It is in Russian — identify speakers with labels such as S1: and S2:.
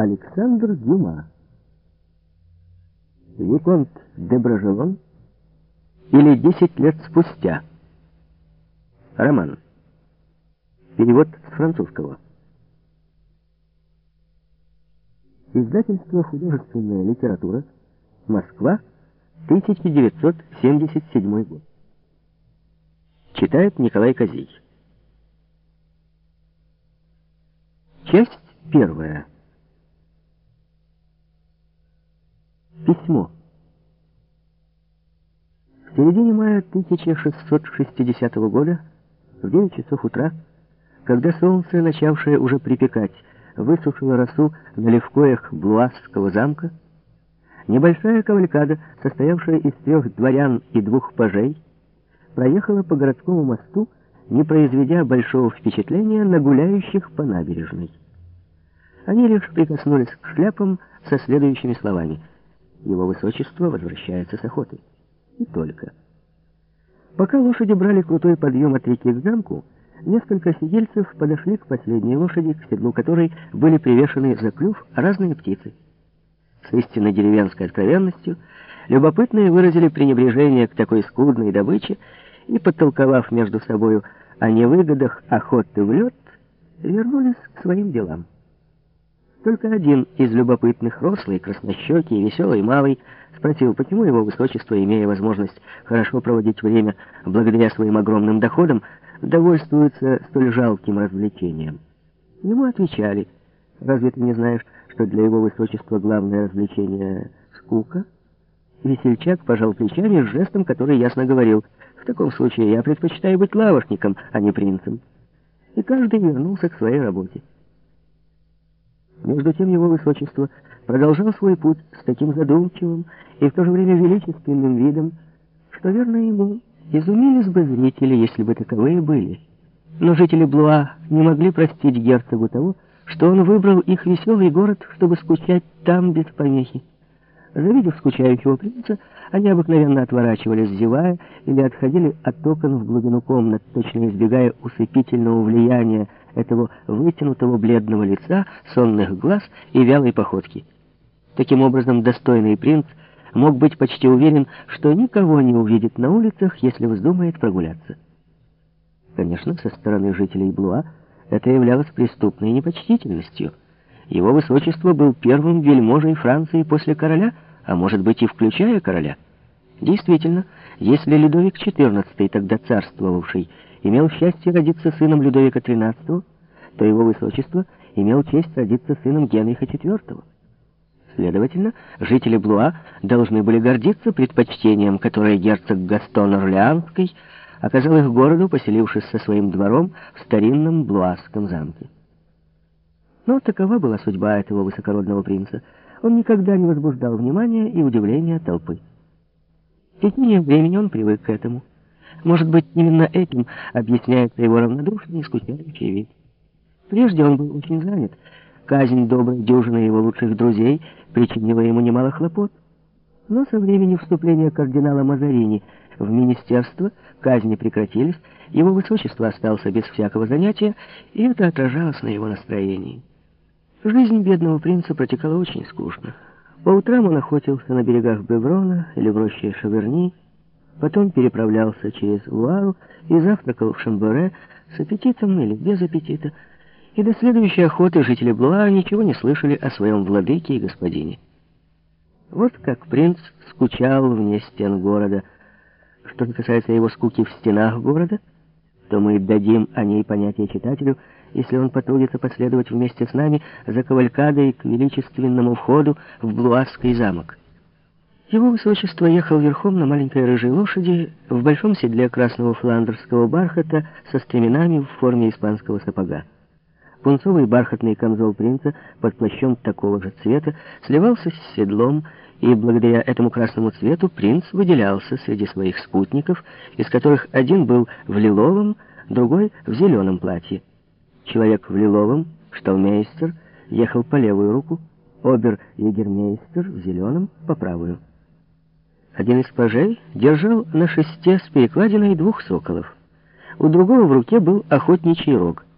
S1: Александр Дюма. Виконт де Брожелон или «Десять лет спустя». Роман. Перевод с французского. Издательство «Художественная литература», Москва, 1977 год. Читает Николай Козей. Часть первая. Письмо. В середине мая 1660 года, в 9 часов утра, когда солнце, начавшее уже припекать, высушило росу на левкоях Блуасского замка, небольшая кавалькада, состоявшая из трех дворян и двух пажей, проехала по городскому мосту, не произведя большого впечатления на гуляющих по набережной. Они лишь прикоснулись к шляпам со следующими словами — его высочество возвращается с охоты. И только. Пока лошади брали крутой подъем от реки к замку, несколько сидельцев подошли к последней лошади, к седлу которой были привешены за клюв разные птицы. С истинно деревенской откровенностью любопытные выразили пренебрежение к такой скудной добыче и, подтолковав между собою о невыгодах охоты в лед, вернулись к своим делам. Только один из любопытных, рослый, краснощекий, веселый, малый, спросил, почему его высочество, имея возможность хорошо проводить время благодаря своим огромным доходам, довольствуется столь жалким развлечением. Ему отвечали, разве ты не знаешь, что для его высочества главное развлечение — скука? Весельчак пожал плечами с жестом, который ясно говорил, в таком случае я предпочитаю быть лавошником, а не принцем. И каждый вернулся к своей работе. Между тем его высочество продолжал свой путь с таким задумчивым и в то же время величественным видом, что, верно ему, изумились бы зрители, если бы таковые были. Но жители Блуа не могли простить герцогу того, что он выбрал их веселый город, чтобы скучать там без помехи. Завидев скучающего принца, они обыкновенно отворачивались, зевая, или отходили от окон в глубину комнат, точно избегая усыпительного влияния этого вытянутого бледного лица, сонных глаз и вялой походки. Таким образом, достойный принц мог быть почти уверен, что никого не увидит на улицах, если вздумает прогуляться. Конечно, со стороны жителей Блуа это являлось преступной непочтительностью. Его высочество был первым вельможей Франции после короля, а может быть и включая короля. Действительно, если Людовик XIV, тогда царствовавший, имел счастье родиться сыном Людовика XIII, то его высочество имел честь родиться сыном Генриха IV. Следовательно, жители Блуа должны были гордиться предпочтением, которое герцог Гастон Орлеанский оказал их городу, поселившись со своим двором в старинном Блуасском замке. Но такова была судьба этого высокородного принца. Он никогда не возбуждал внимания и удивления толпы. В течение времени он привык к этому. Может быть, именно этим объясняется его равнодушный и скучающий вид. Прежде он был очень занят. Казнь доброй дюжины его лучших друзей причинила ему немало хлопот. Но со времени вступления кардинала Мазарини в министерство казни прекратились, его высочество остался без всякого занятия, и это отражалось на его настроении. Жизнь бедного принца протекала очень скучно. По утрам он охотился на берегах Беврона или в роще Шаверни, потом переправлялся через Луару и завтракал в Шамборе с аппетитом или без аппетита, и до следующей охоты жители Блуа ничего не слышали о своем владыке и господине. Вот как принц скучал вне стен города. Что касается его скуки в стенах города, то мы дадим о ней понятие читателю, если он потрудится последовать вместе с нами за кавалькадой к величественному входу в Блуасский замок. Его высочество ехал верхом на маленькой рыжей лошади в большом седле красного фландерского бархата со стременами в форме испанского сапога. Пунцовый бархатный камзол принца под плащом такого же цвета сливался с седлом, и благодаря этому красному цвету принц выделялся среди своих спутников, из которых один был в лиловом, другой в зеленом платье. Человек в лиловом, шталмейстер, ехал по левую руку, обер-егермейстер в зеленом по правую. Один из пажей держал на шесте с перекладиной двух соколов. У другого в руке был охотничий рог —